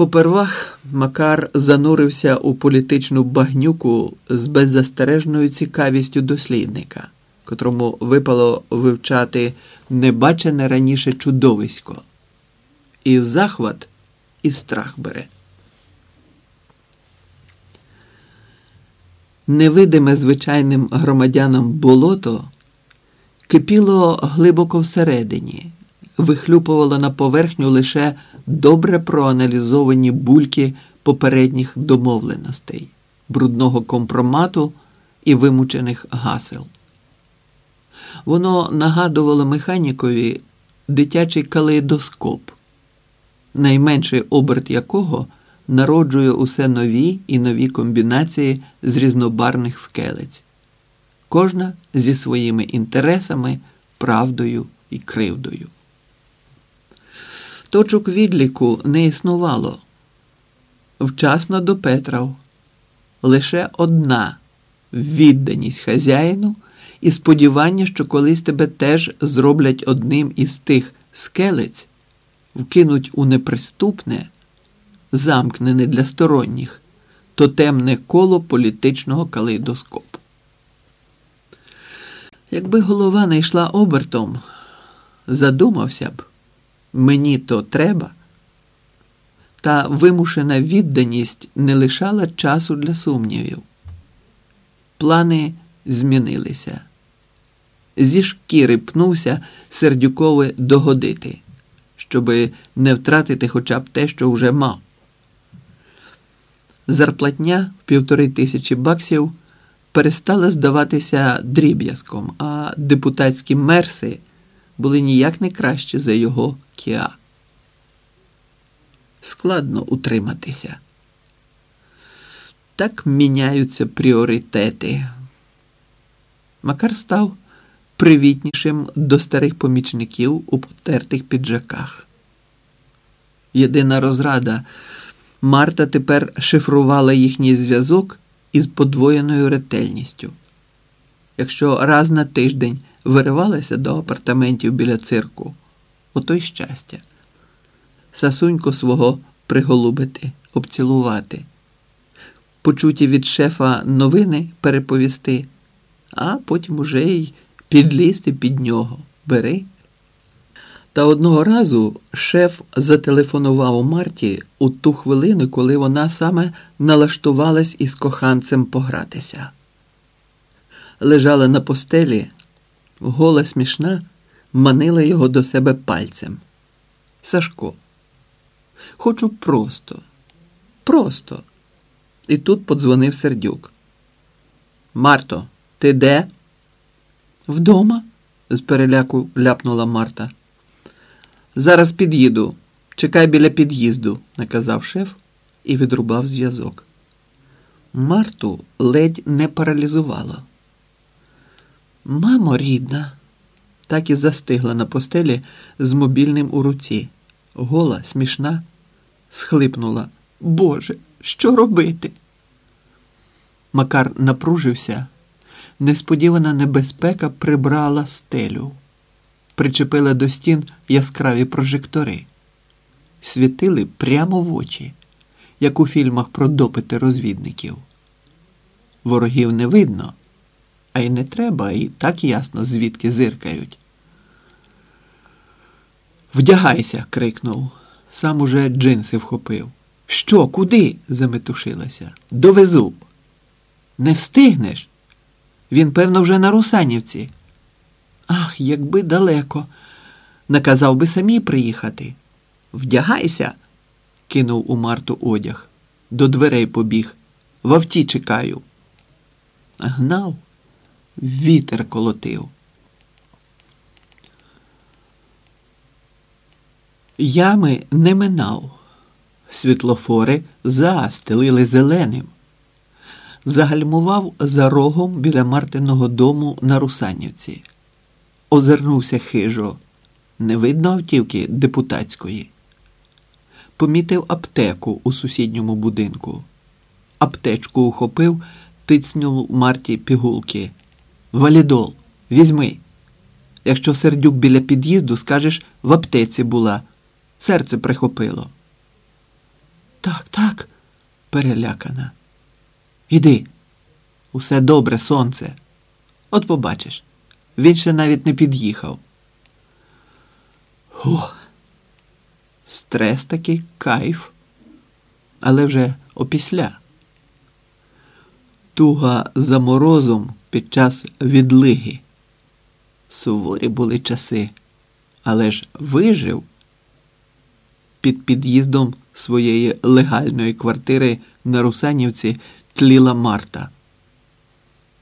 Попервах Макар занурився у політичну багнюку з беззастережною цікавістю дослідника, котрому випало вивчати небачене раніше чудовисько. І захват, і страх бере. Невидиме звичайним громадянам болото кипіло глибоко всередині, вихлюпувало на поверхню лише добре проаналізовані бульки попередніх домовленостей, брудного компромату і вимучених гасел. Воно нагадувало механікові дитячий калейдоскоп, найменший оберт якого народжує усе нові і нові комбінації з різнобарних скелець, кожна зі своїми інтересами, правдою і кривдою. Точок відліку не існувало. Вчасно допетрав лише одна відданість хазяїну і сподівання, що колись тебе теж зроблять одним із тих скелець, вкинуть у неприступне, замкнене для сторонніх, тотемне коло політичного калейдоскопу. Якби голова не йшла обертом, задумався б мені то треба. Та вимушена відданість не лишала часу для сумнівів. Плани змінилися. Зі шкіри пнувся сердюкове догодити, щоби не втратити хоча б те, що вже мав. Зарплатня в півтори тисячі баксів перестала здаватися дріб'язком, а депутатські мерси були ніяк не кращі за його кіа. Складно утриматися. Так міняються пріоритети. Макар став привітнішим до старих помічників у потертих піджаках. Єдина розрада Марта тепер шифрувала їхній зв'язок із подвоєною ретельністю. Якщо раз на тиждень виривалася до апартаментів біля цирку, ото й щастя. Сасунько свого приголубити, обцілувати, почуті від шефа новини переповісти, а потім уже й підлізти під нього. Бери. Та одного разу шеф зателефонував Марті у ту хвилину, коли вона саме налаштувалась із коханцем погратися. Лежала на постелі, гола смішна, манила його до себе пальцем. Сашко, хочу просто, просто. І тут подзвонив сердюк. Марто, ти де? Вдома? з переляку ляпнула Марта. Зараз під'їду. Чекай біля під'їзду, наказав шеф і відрубав зв'язок. Марту ледь не паралізувало. Мамо рідна, так і застигла на постелі з мобільним у руці. Гола, смішна, схлипнула. Боже, що робити? Макар напружився. Несподівана небезпека прибрала стелю, причепила до стін яскраві прожектори, світили прямо в очі, як у фільмах про допити розвідників. Ворогів не видно, а й не треба, і так ясно, звідки зиркають. Вдягайся, крикнув. Сам уже джинси вхопив. Що, куди? заметушилася. Довезу. Не встигнеш? Він, певно, вже на Русанівці. Ах, якби далеко. Наказав би самі приїхати. Вдягайся, кинув у Марту одяг. До дверей побіг. В авті чекаю. Гнав, вітер колотив. Ями не минав. Світлофори застелили зеленим. Загальмував за рогом біля Мартиного дому на Русанівці. Озирнувся хижо. Не видно автівки депутатської. Помітив аптеку у сусідньому будинку. Аптечку ухопив, тицнув Марті пігулки. Валідол, візьми. Якщо сердюк біля під'їзду, скажеш, в аптеці була. Серце прихопило. Так, так, перелякана. Іди. Усе добре, сонце. От побачиш. Він ще навіть не під'їхав. О, стрес такий кайф, але вже опісля. Туга за морозом під час відлиги. Суворі були часи, але ж вижив під під'їздом своєї легальної квартири на Русанівці тліла Марта.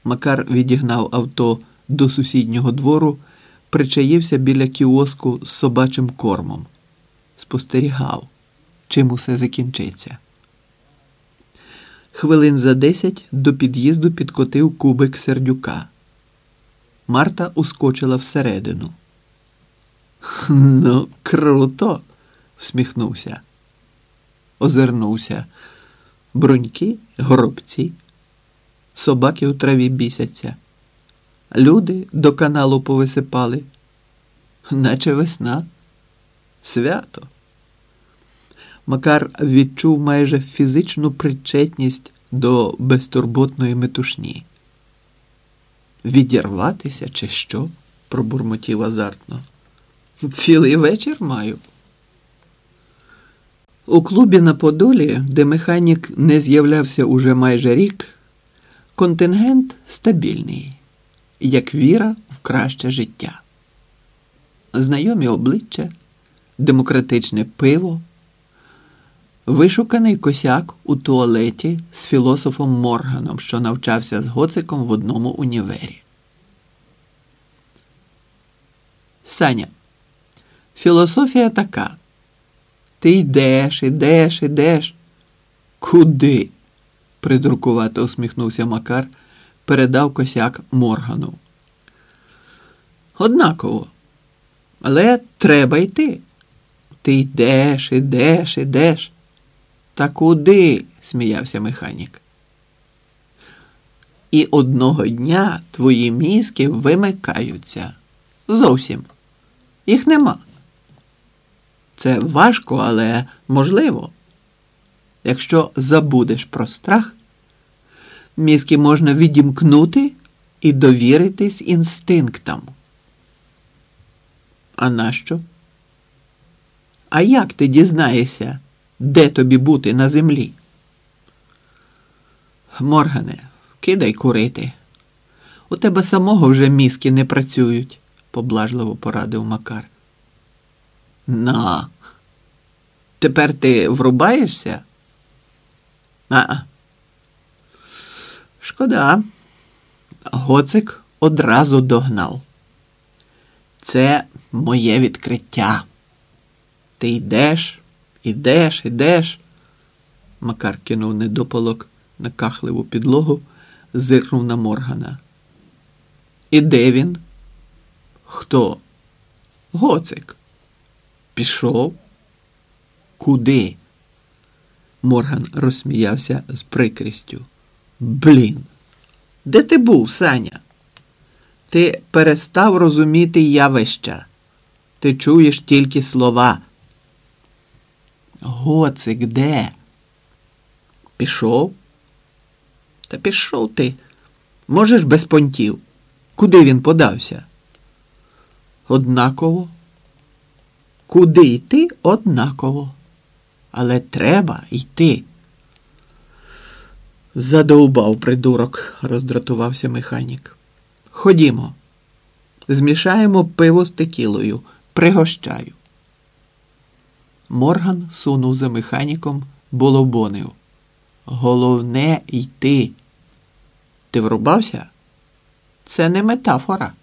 Макар відігнав авто до сусіднього двору, причаївся біля кіоску з собачим кормом. Спостерігав, чим усе закінчиться. Хвилин за десять до під'їзду підкотив кубик сердюка. Марта ускочила всередину. Ну, круто, всміхнувся. Озирнувся. Бруньки, горобці, собаки у траві бісяться. Люди до каналу повисипали, наче весна, свято. Макар відчув майже фізичну причетність до безтурботної метушні. Відірватися чи що? пробурмотів азартно. Цілий вечір маю. У клубі на Подолі, де механік не з'являвся уже майже рік, контингент стабільний, як віра в краще життя. Знайомі обличчя, демократичне пиво, вишуканий косяк у туалеті з філософом Морганом, що навчався з гоциком в одному універі. Саня, філософія така. Ти йдеш, ідеш, ідеш. Куди? придуркувато усміхнувся Макар, передав косяк Моргану. Однаково. Але треба йти. Ти йдеш, ідеш, ідеш. Та куди? сміявся механік. І одного дня твої мізки вимикаються. Зовсім. Їх нема. Це важко, але можливо. Якщо забудеш про страх, мізки можна відімкнути і довіритись інстинктам. А нащо? А як ти дізнаєшся, де тобі бути на землі? Моргане, кидай курити. У тебе самого вже мізки не працюють, поблажливо порадив Макар. На. Тепер ти врубаєшся? А. Шкода. Гоцик одразу догнав. Це моє відкриття. Ти йдеш, ідеш, ідеш. Макар кинув недопалок на кахливу підлогу, зиркнув на Моргана. І де він? Хто? Гоцик. Пішов? Куди? Морган розсміявся з прикрістю. Блін, де ти був, Саня? Ти перестав розуміти явища. Ти чуєш тільки слова. Гоцик де? Пішов? Та пішов ти. Можеш без понтів. Куди він подався? Однаково. Куди йти однаково. Але треба йти. Задовбав придурок, роздратувався механік. Ходімо, змішаємо пиво з текілою, пригощаю. Морган сунув за механіком, болобонив. Головне йти. Ти врубався? Це не метафора.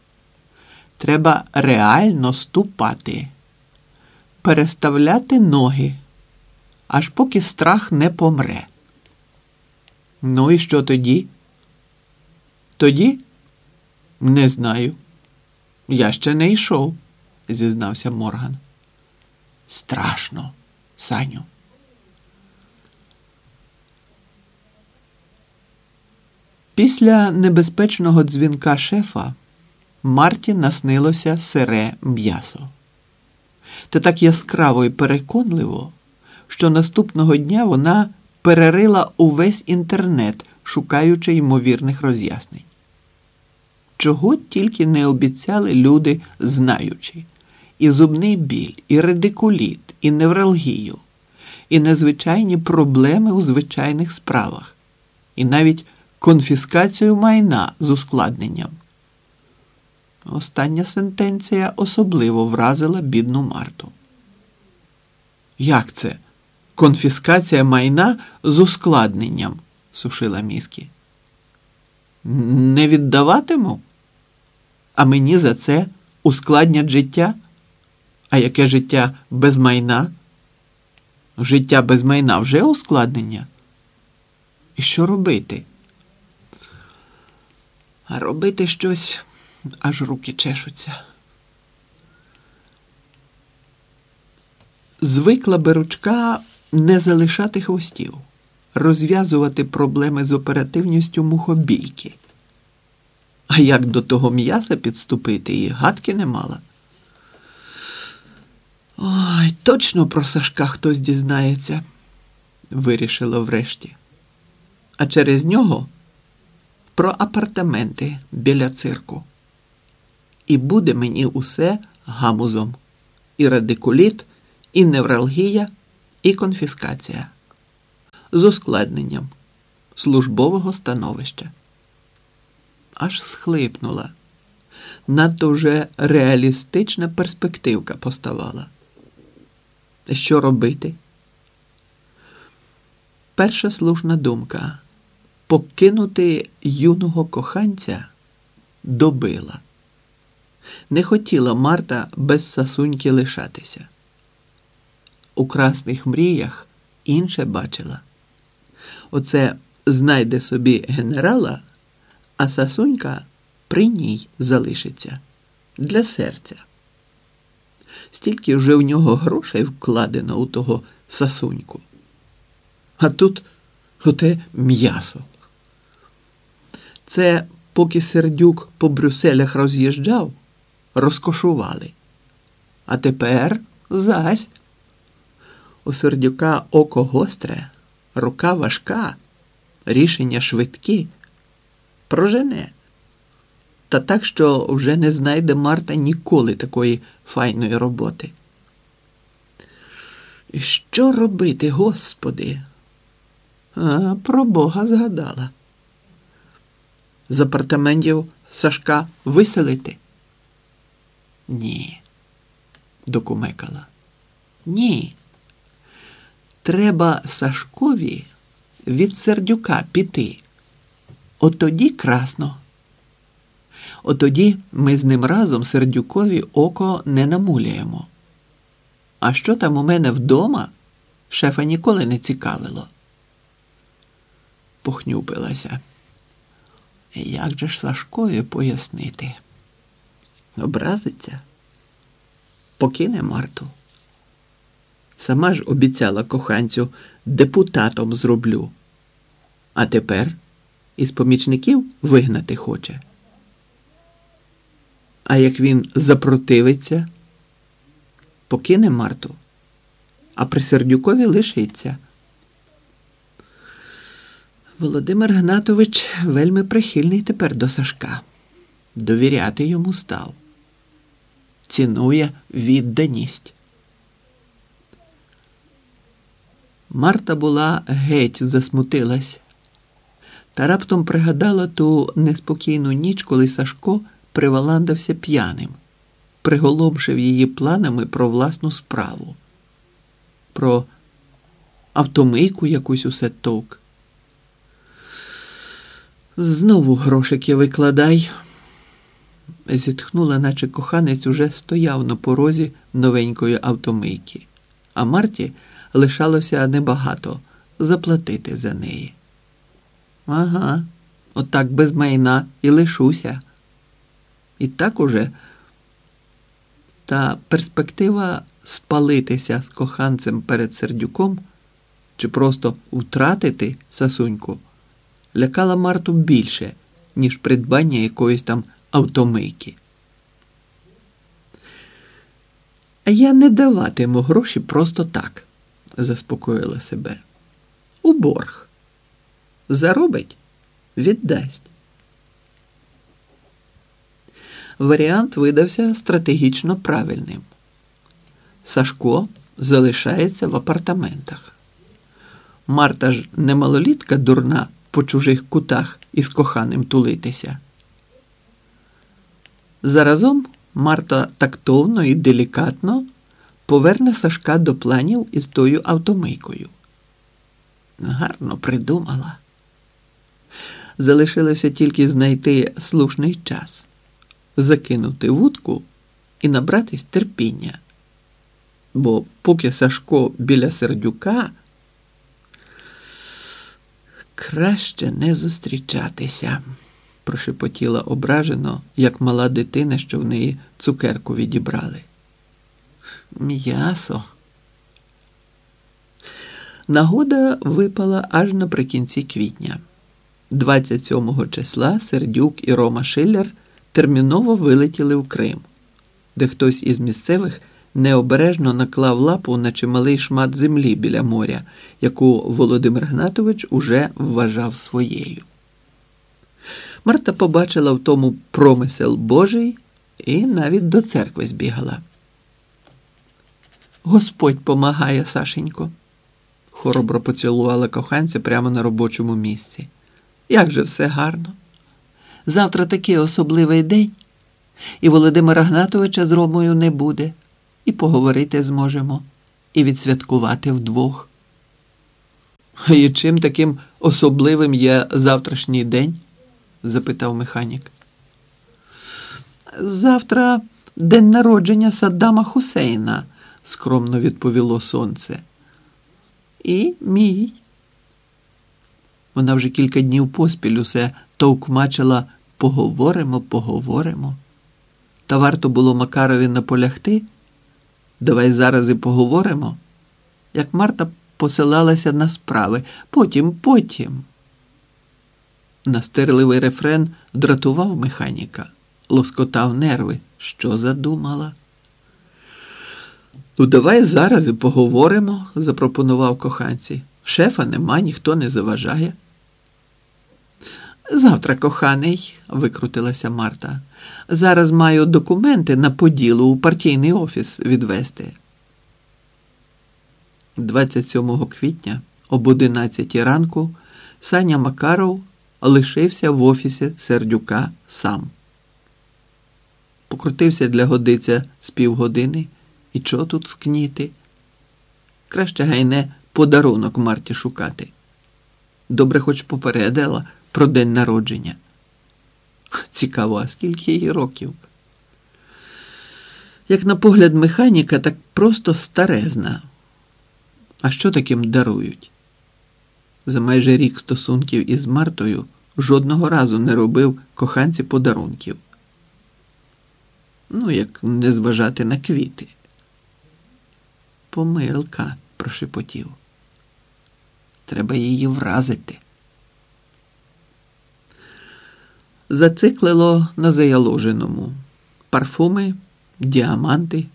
Треба реально ступати, переставляти ноги, аж поки страх не помре. Ну і що тоді? Тоді? Не знаю. Я ще не йшов, зізнався Морган. Страшно, Саню. Після небезпечного дзвінка шефа Марті наснилося сире м'ясо. Та так яскраво і переконливо, що наступного дня вона перерила увесь інтернет, шукаючи ймовірних роз'яснень. Чого тільки не обіцяли люди, знаючи, і зубний біль, і редикуліт, і невралгію, і незвичайні проблеми у звичайних справах, і навіть конфіскацію майна з ускладненням. Остання сентенція особливо вразила бідну Марту. Як це? Конфіскація майна з ускладненням, сушила мізки. Не віддаватиму? А мені за це ускладнять життя? А яке життя без майна? Життя без майна вже ускладнення? І що робити? А робити щось аж руки чешуться. Звикла беручка не залишати хвостів, розв'язувати проблеми з оперативністю мухобійки. А як до того м'яса підступити, і гадки не мала. Ой, точно про Сашка хтось дізнається, вирішила врешті. А через нього про апартаменти біля цирку. І буде мені усе гамузом. І радикуліт, і невралгія, і конфіскація з ускладненням службового становища. Аж схлипнула. Надто вже реалістична перспективка поставала. Що робити? Перша слушна думка покинути юного коханця добила. Не хотіла Марта без сасуньки лишатися. У красних мріях інше бачила. Оце знайде собі генерала, а сасунька при ній залишиться для серця. Стільки вже в нього грошей вкладено у того сасуньку. А тут оте м'ясо. Це поки сердюк по Брюсселях роз'їжджав, розкошували. А тепер зась. У сердюка око гостре, рука важка, рішення швидкі, прожене. Та так, що вже не знайде Марта ніколи такої файної роботи. І що робити, Господи? А, Про Бога згадала. З апартаментів Сашка виселити? Ні, докумекала. Ні. Треба Сашкові від сердюка піти. От тоді красно. От тоді ми з ним разом сердюкові око не намуляємо. А що там у мене вдома, шефа ніколи не цікавило. Похнюпилася. Як же ж Сашкові пояснити? Образиться? Покине Марту. Сама ж обіцяла коханцю депутатом зроблю. А тепер із помічників вигнати хоче. А як він запротивиться, покине Марту, а при Сердюкові лишиться. Володимир Гнатович вельми прихильний тепер до Сашка. Довіряти йому став. Цінує відданість. Марта була геть засмутилась та раптом пригадала ту неспокійну ніч, коли Сашко приваландався п'яним, приголомшив її планами про власну справу, про автомийку якусь усе товк. Знову грошики викладай, зітхнула, наче коханець уже стояв на порозі новенької автомийки, а Марті лишалося небагато заплатити за неї. Ага, отак без майна і лишуся. І так уже та перспектива спалитися з коханцем перед сердюком чи просто втратити сасуньку лякала Марту більше, ніж придбання якоїсь там автомийки. А я не даватиму гроші просто так, заспокоїла себе. У борг. Заробить, віддасть. Варіант видався стратегічно правильним. Сашко залишається в апартаментах. Марта ж не малолітка дурна по чужих кутах із коханим тулитися. Заразом Марта тактовно і делікатно поверне Сашка до планів із тою автомийкою. Гарно придумала. Залишилося тільки знайти слушний час, закинути вудку і набратись терпіння. Бо поки Сашко біля сердюка краще не зустрічатися, прошепотіла ображено, як мала дитина, що в неї цукерку відібрали. М'ясо. Нагода випала аж наприкінці квітня. 27 числа Сердюк і Рома Шиллер терміново вилетіли в Крим, де хтось із місцевих необережно наклав лапу на чималий шмат землі біля моря, яку Володимир Гнатович уже вважав своєю. Марта побачила в тому промисел Божий і навіть до церкви збігала. Господь помагає, Сашенько, хоробро поцілувала коханця прямо на робочому місці. Як же все гарно. Завтра такий особливий день, і Володимира Гнатовича з Ромою не буде, і поговорити зможемо, і відсвяткувати вдвох. І чим таким особливим є завтрашній день? запитав механік. Завтра день народження Саддама Хусейна, скромно відповіло сонце. І мій. Вона вже кілька днів поспіль усе товкмачила поговоримо, поговоримо. Та варто було Макарові наполягти. Давай зараз і поговоримо. Як Марта посилалася на справи, потім, потім. Настирливий рефрен дратував механіка, лоскотав нерви. Що задумала? Ну, давай зараз і поговоримо, запропонував коханці. Шефа нема, ніхто не заважає. Завтра, коханий, викрутилася Марта. Зараз маю документи на поділу у партійний офіс відвести. 27 квітня об 11 ранку Саня Макаров лишився в офісі Сердюка сам. Покрутився для годиця з півгодини. І чого тут скніти? Краще гайне подарунок Марті шукати. Добре, хоч попередила про день народження. Цікаво, а скільки їй років? Як на погляд механіка, так просто старезна. А що таким дарують? За майже рік стосунків із Мартою жодного разу не робив коханці подарунків. Ну, як не зважати на квіти. Помилка, прошепотів. Треба її вразити. Зациклило на заяложеному парфуми, діаманти,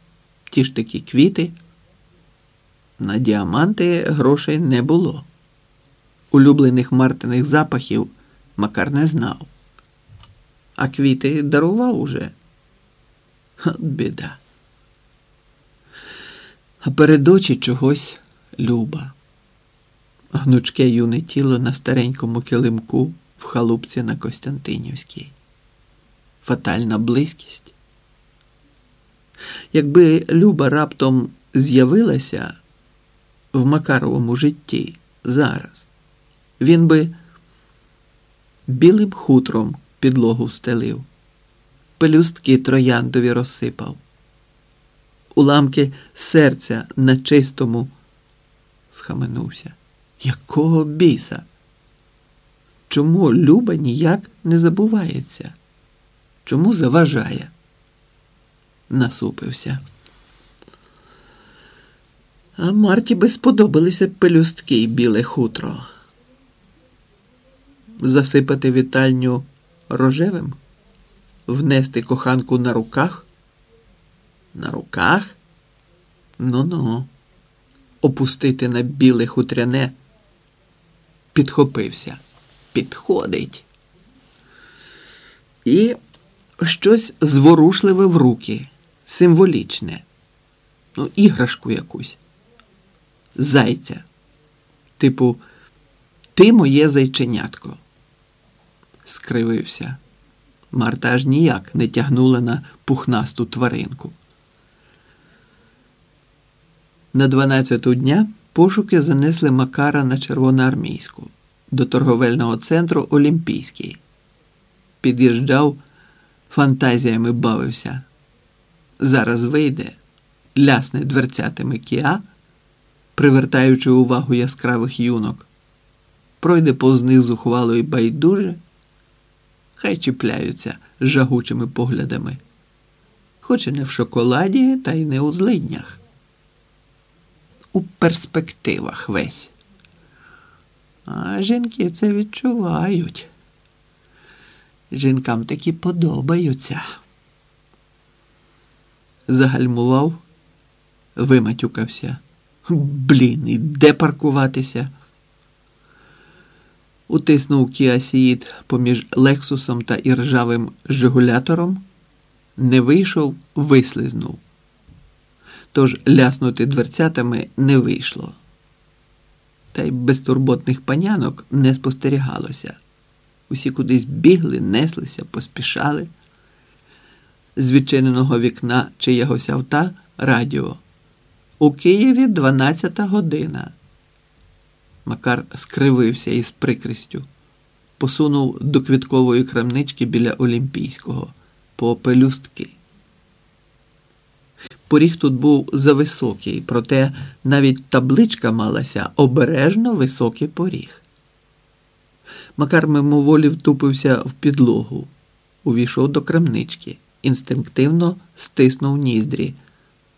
ті ж такі квіти. На діаманти грошей не було. Улюблених Мартиних запахів Макар не знав, а квіти дарував уже. От біда. А перед очі чогось люба. Гнучке юне тіло на старенькому килимку в халупці на Костянтинівській. Фатальна близькість. Якби Люба раптом з'явилася в Макаровому житті зараз, він би білим хутром підлогу встелив, пелюстки трояндові розсипав, уламки серця на чистому схаменувся. Якого біса? Чому Люба ніяк не забувається? Чому заважає? Насупився. А Марті би сподобалися пелюстки й біле хутро. Засипати вітальню рожевим, внести коханку на руках? На руках? Ну-ну. опустити на біле хутряне, підхопився. Підходить. І щось зворушливе в руки, символічне, ну, іграшку якусь. Зайця. Типу, ти моє зайченятко. Скривився. Марта аж ніяк не тягнула на пухнасту тваринку. На 12-ту дня пошуки занесли Макара на червоноармійську до торговельного центру Олімпійський. Під'їжджав, фантазіями бавився. Зараз вийде, лясне дверцятами кіа, привертаючи увагу яскравих юнок, пройде повз них зухвало і байдуже, хай чіпляються жагучими поглядами, хоч і не в шоколаді, та й не у злиднях. У перспективах весь. А жінки це відчувають. Жінкам такі подобаються. Загальмував, виматюкався. Блін, і де паркуватися? Утиснув кіасіїд поміж лексусом та іржавим жигулятором, не вийшов, вислизнув. Тож ляснути дверцятами не вийшло. Та й безтурботних панянок не спостерігалося. Усі кудись бігли, неслися, поспішали. З відчиненого вікна чиягось авта радіо. У Києві 12 година. Макар скривився із прикрістю, посунув до квіткової крамнички біля Олімпійського по пелюстки. Поріг тут був зависокий, проте навіть табличка малася обережно високий поріг. Макар мимоволі втупився в підлогу, увійшов до крамнички, інстинктивно стиснув ніздрі,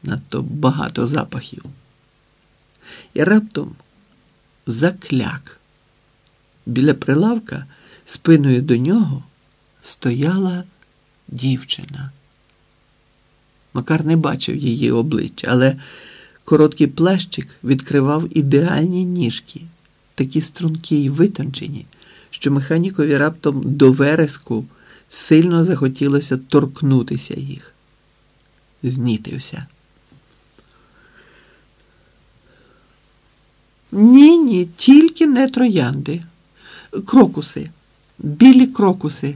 надто багато запахів. І раптом закляк. Біля прилавка спиною до нього стояла дівчина. Макар не бачив її обличчя, але короткий плащик відкривав ідеальні ніжки, такі стрункі й витончені, що механікові раптом до вереску сильно захотілося торкнутися їх. Знітився. Ні, ні, тільки не троянди. Крокуси, білі крокуси.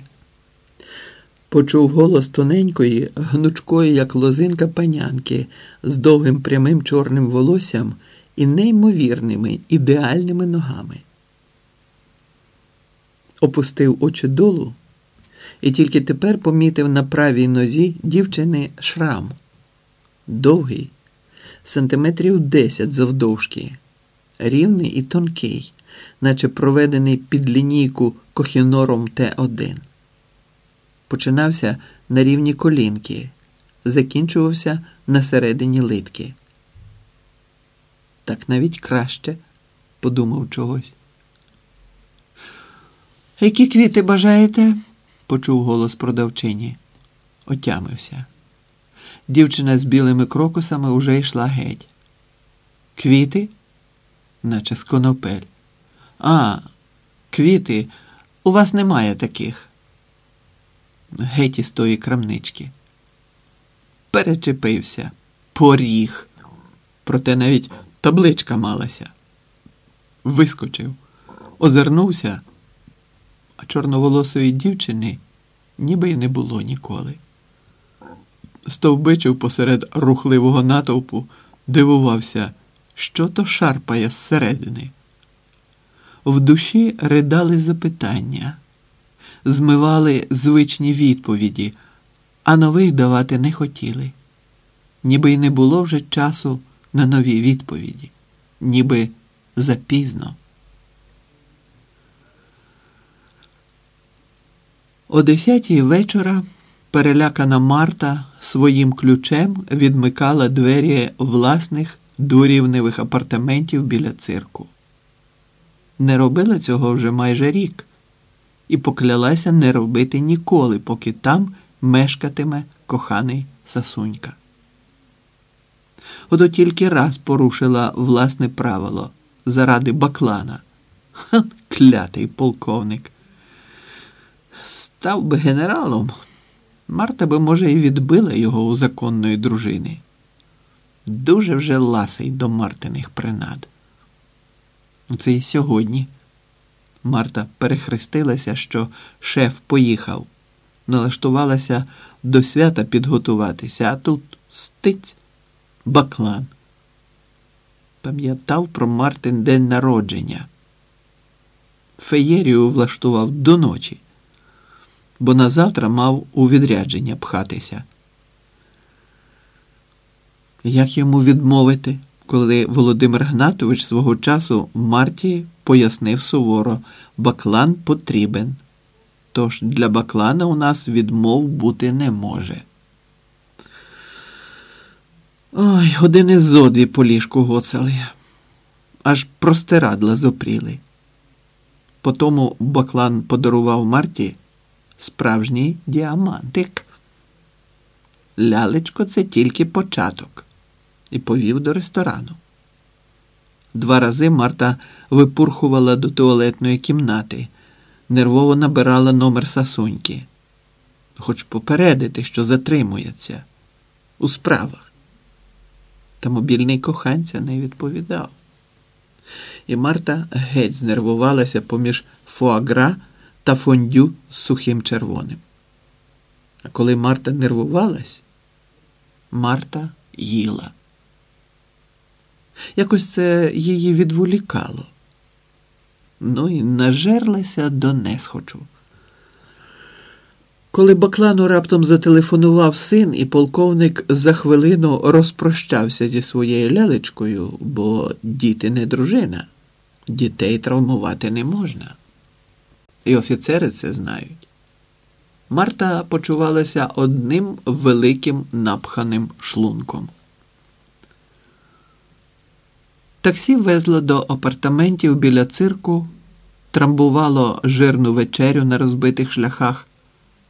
Почув голос тоненької, гнучкої, як лозинка панянки, з довгим прямим чорним волоссям і неймовірними ідеальними ногами. Опустив очі долу і тільки тепер помітив на правій нозі дівчини шрам. Довгий, сантиметрів десять завдовжки, рівний і тонкий, наче проведений під лінійку кохінором Т1 починався на рівні колінки, закінчувався на середині литки. Так навіть краще, подумав чогось. Які квіти бажаєте? почув голос продавчині. Отямився. Дівчина з білими крокусами уже йшла геть. Квіти? наче з конопель. А, квіти, у вас немає таких геть із тої крамнички. Перечепився, поріг, проте навіть табличка малася. Вискочив, озирнувся, а чорноволосої дівчини ніби й не було ніколи. Стовбичив посеред рухливого натовпу, дивувався, що то шарпає зсередини. В душі ридали запитання змивали звичні відповіді, а нових давати не хотіли. Ніби й не було вже часу на нові відповіді, ніби запізно. О десятій вечора перелякана Марта своїм ключем відмикала двері власних дурівневих апартаментів біля цирку. Не робила цього вже майже рік і поклялася не робити ніколи, поки там мешкатиме коханий сасунька. Ото тільки раз порушила власне правило заради баклана. Ха, клятий полковник. Став би генералом, Марта би, може, і відбила його у законної дружини. Дуже вже ласий до Мартиних принад. Це і сьогодні. Марта перехрестилася, що шеф поїхав, налаштувалася до свята підготуватися, а тут стиць баклан. Пам'ятав про Мартин день народження. Феєрію влаштував до ночі, бо на завтра мав у відрядження пхатися. Як йому відмовити, коли Володимир Гнатович свого часу Марті пояснив суворо, баклан потрібен. Тож для баклана у нас відмов бути не може. Ой, години зодві по ліжку гоцали, аж простирадла зопріли. Потому баклан подарував Марті справжній діамантик. Лялечко, це тільки початок, і повів до ресторану. Два рази Марта випурхувала до туалетної кімнати, нервово набирала номер сасуньки, хоч попередити, що затримується у справах. Та мобільний коханця не відповідав. І Марта геть знервувалася поміж фуагра та фондю з сухим червоним. А коли Марта нервувалась, Марта їла. Якось це її відволікало. Ну і нажерлася до несхочу. Коли Баклану раптом зателефонував син, і полковник за хвилину розпрощався зі своєю лялечкою, бо діти не дружина, дітей травмувати не можна. І офіцери це знають. Марта почувалася одним великим напханим шлунком. Таксі везло до апартаментів біля цирку, трамбувало жирну вечерю на розбитих шляхах,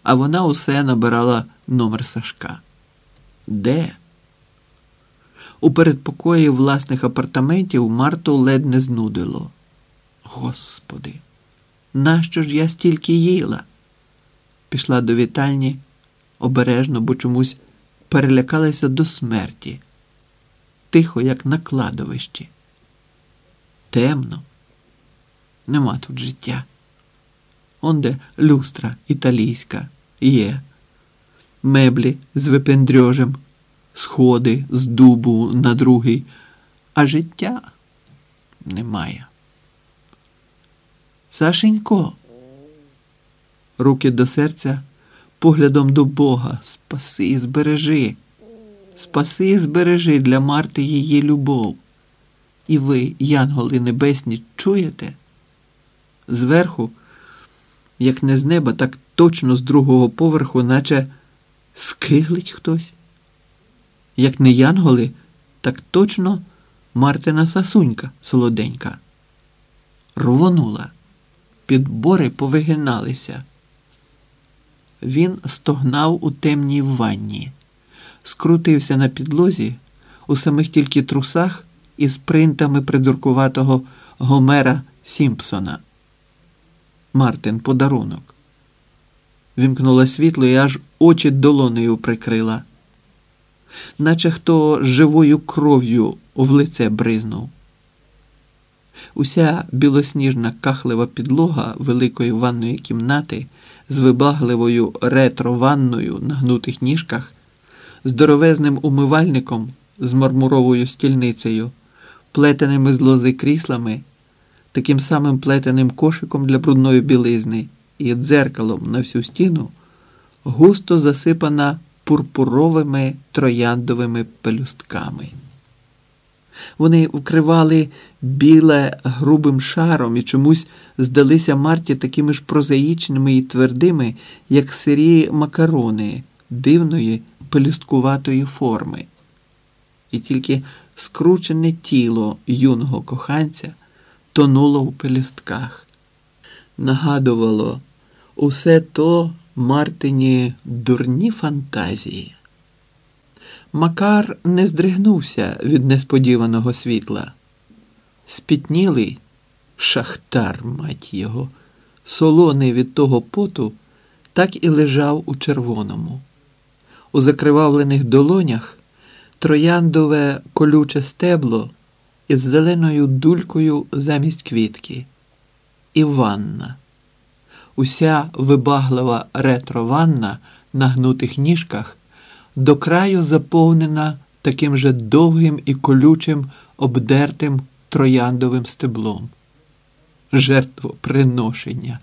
а вона усе набирала номер Сашка. Де? У передпокої власних апартаментів Марту ледь не знудило. Господи, нащо ж я стільки їла? Пішла до вітальні обережно, бо чомусь перелякалася до смерті, тихо, як на кладовищі. Темно, нема тут життя. Онде люстра італійська є, меблі з випендрьожем, сходи з дубу на другий, а життя немає. Сашенько, руки до серця, поглядом до Бога, спаси збережи, спаси збережи для Марти її любов. І ви, янголи небесні, чуєте? Зверху, як не з неба, так точно з другого поверху, наче скиглить хтось. Як не янголи, так точно Мартина сасунька солоденька. Рвонула, підбори повигиналися. Він стогнав у темній ванні, скрутився на підлозі у самих тільки трусах із принтами придуркуватого Гомера Сімпсона. Мартин подарунок. Вімкнула світло і аж очі долонею прикрила, наче хто живою кров'ю в лице бризнув. Уся білосніжна кахлива підлога великої ванної кімнати з вибагливою ретро-ванною на гнутих ніжках, здоровезним умивальником з мармуровою стільницею плетеними з лози кріслами, таким самим плетеним кошиком для брудної білизни і дзеркалом на всю стіну, густо засипана пурпуровими трояндовими пелюстками. Вони вкривали біле грубим шаром і чомусь здалися Марті такими ж прозаїчними і твердими, як сирі макарони дивної пелюсткуватої форми. І тільки скручене тіло юного коханця тонуло у пелюстках. Нагадувало усе то Мартині дурні фантазії. Макар не здригнувся від несподіваного світла. Спітнілий шахтар, мать його, солоний від того поту, так і лежав у червоному. У закривавлених долонях трояндове колюче стебло із зеленою дулькою замість квітки. І ванна. Уся вибаглива ретро-ванна на гнутих ніжках до краю заповнена таким же довгим і колючим обдертим трояндовим стеблом. Жертвоприношення.